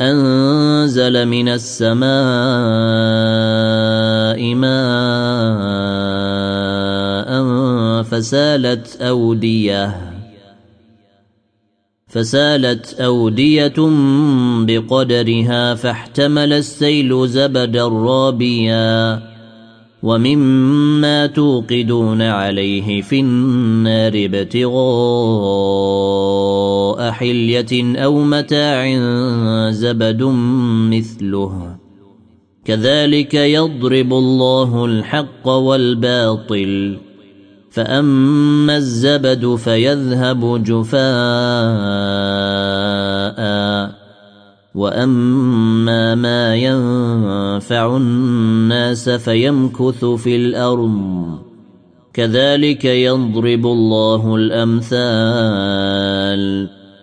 أنزل من السماء ماء فسالت أودية فسالت أودية بقدرها فاحتمل السيل زبدا رابيا ومما توقدون عليه في النار ابتغاء حلية أو متاع زبد مثله. كذلك يضرب الله الحق والباطل فأما الزبد فيذهب جفاء. وأما ما ينفع الناس فيمكث في الأرض. كذلك يضرب الله الأمثال.